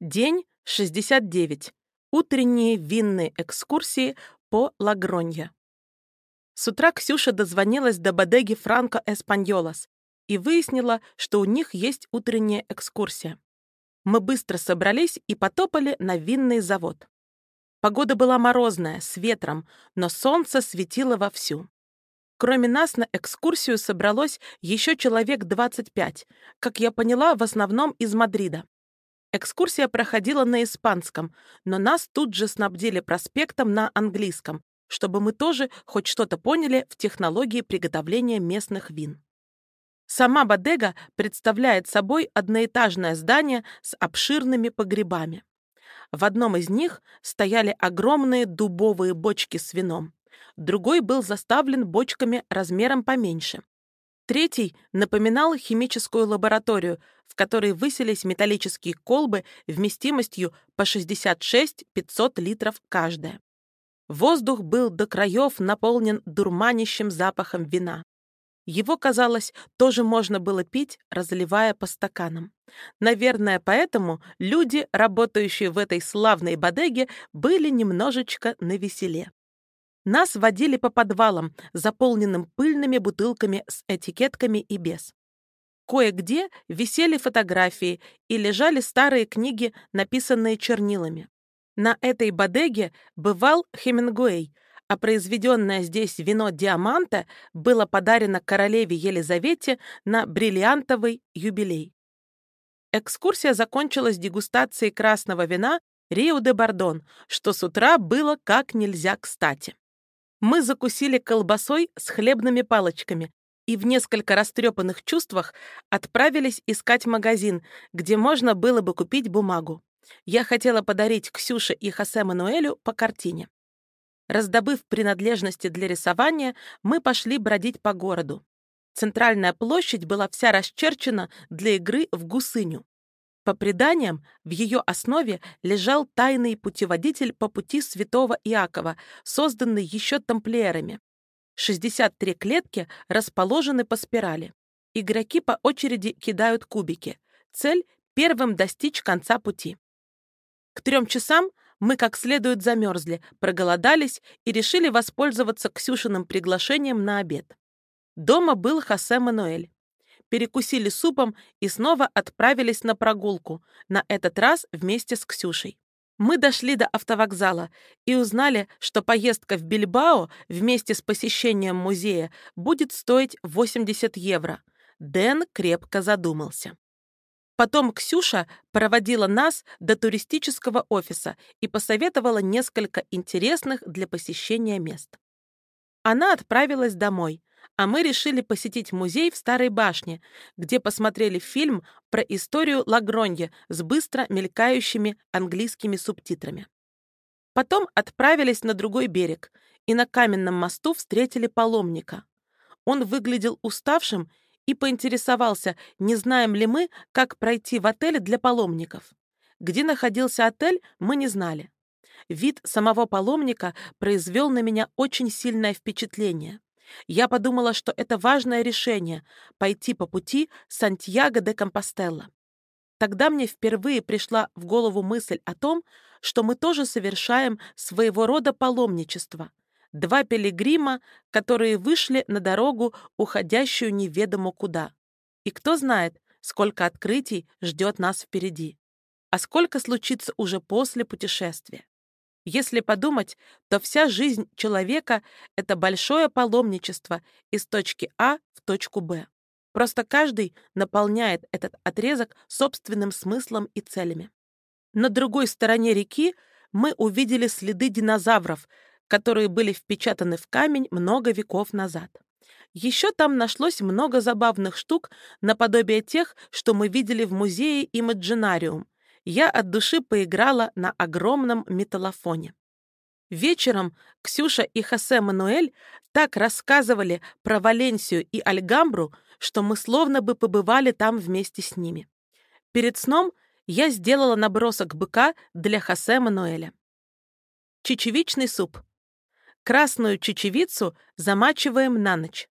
День 69. Утренние винные экскурсии по Лагронье. С утра Ксюша дозвонилась до бодеги Франко Эспаньолас и выяснила, что у них есть утренняя экскурсия. Мы быстро собрались и потопали на винный завод. Погода была морозная, с ветром, но солнце светило вовсю. Кроме нас на экскурсию собралось еще человек 25, как я поняла, в основном из Мадрида. Экскурсия проходила на испанском, но нас тут же снабдили проспектом на английском, чтобы мы тоже хоть что-то поняли в технологии приготовления местных вин. Сама бодега представляет собой одноэтажное здание с обширными погребами. В одном из них стояли огромные дубовые бочки с вином, другой был заставлен бочками размером поменьше. Третий напоминал химическую лабораторию, в которой высились металлические колбы вместимостью по 66-500 литров каждая. Воздух был до краев наполнен дурманящим запахом вина. Его, казалось, тоже можно было пить, разливая по стаканам. Наверное, поэтому люди, работающие в этой славной бодеге, были немножечко навеселе. Нас водили по подвалам, заполненным пыльными бутылками с этикетками и без. Кое-где висели фотографии и лежали старые книги, написанные чернилами. На этой бодеге бывал Хемингуэй, а произведенное здесь вино «Диаманта» было подарено королеве Елизавете на бриллиантовый юбилей. Экскурсия закончилась дегустацией красного вина Рио де Бардон, что с утра было как нельзя кстати. Мы закусили колбасой с хлебными палочками и в несколько растрепанных чувствах отправились искать магазин, где можно было бы купить бумагу. Я хотела подарить Ксюше и Хосе Мануэлю по картине. Раздобыв принадлежности для рисования, мы пошли бродить по городу. Центральная площадь была вся расчерчена для игры в гусыню. По преданиям, в ее основе лежал тайный путеводитель по пути святого Иакова, созданный еще тамплиерами. 63 клетки расположены по спирали. Игроки по очереди кидают кубики. Цель — первым достичь конца пути. К трем часам мы как следует замерзли, проголодались и решили воспользоваться Ксюшиным приглашением на обед. Дома был Хосе Мануэль перекусили супом и снова отправились на прогулку, на этот раз вместе с Ксюшей. Мы дошли до автовокзала и узнали, что поездка в Бильбао вместе с посещением музея будет стоить 80 евро. Дэн крепко задумался. Потом Ксюша проводила нас до туристического офиса и посоветовала несколько интересных для посещения мест. Она отправилась домой, а мы решили посетить музей в Старой башне, где посмотрели фильм про историю Лагронье с быстро мелькающими английскими субтитрами. Потом отправились на другой берег и на каменном мосту встретили паломника. Он выглядел уставшим и поинтересовался, не знаем ли мы, как пройти в отель для паломников. Где находился отель, мы не знали. Вид самого паломника произвел на меня очень сильное впечатление. Я подумала, что это важное решение — пойти по пути Сантьяго де Компостелло. Тогда мне впервые пришла в голову мысль о том, что мы тоже совершаем своего рода паломничество. Два пилигрима, которые вышли на дорогу, уходящую неведомо куда. И кто знает, сколько открытий ждет нас впереди. А сколько случится уже после путешествия. Если подумать, то вся жизнь человека — это большое паломничество из точки А в точку Б. Просто каждый наполняет этот отрезок собственным смыслом и целями. На другой стороне реки мы увидели следы динозавров, которые были впечатаны в камень много веков назад. Еще там нашлось много забавных штук наподобие тех, что мы видели в музее Имаджинариум — я от души поиграла на огромном металлофоне. Вечером Ксюша и Хосе Мануэль так рассказывали про Валенсию и Альгамбру, что мы словно бы побывали там вместе с ними. Перед сном я сделала набросок быка для Хосе Мануэля. Чечевичный суп. Красную чечевицу замачиваем на ночь.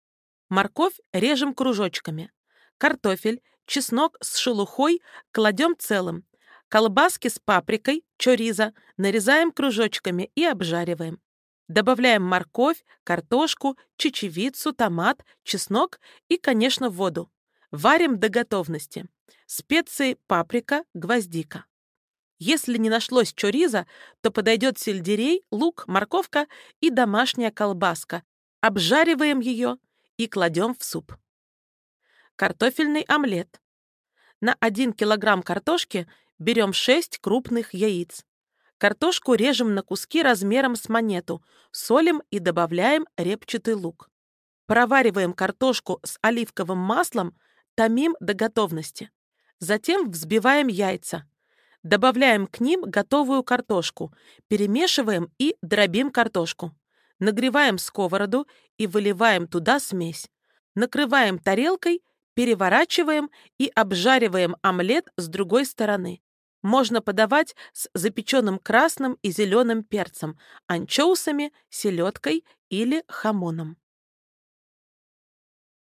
Морковь режем кружочками. Картофель, чеснок с шелухой кладем целым, Колбаски с паприкой, чориза нарезаем кружочками и обжариваем. Добавляем морковь, картошку, чечевицу, томат, чеснок и, конечно, воду. Варим до готовности. Специи паприка, гвоздика. Если не нашлось чориза, то подойдет сельдерей, лук, морковка и домашняя колбаска. Обжариваем ее и кладем в суп. Картофельный омлет. На 1 килограмм картошки берем 6 крупных яиц. Картошку режем на куски размером с монету, солим и добавляем репчатый лук. Провариваем картошку с оливковым маслом, томим до готовности. Затем взбиваем яйца. Добавляем к ним готовую картошку, перемешиваем и дробим картошку. Нагреваем сковороду и выливаем туда смесь. Накрываем тарелкой, переворачиваем и обжариваем омлет с другой стороны. Можно подавать с запеченным красным и зеленым перцем, анчоусами, селедкой или хамоном.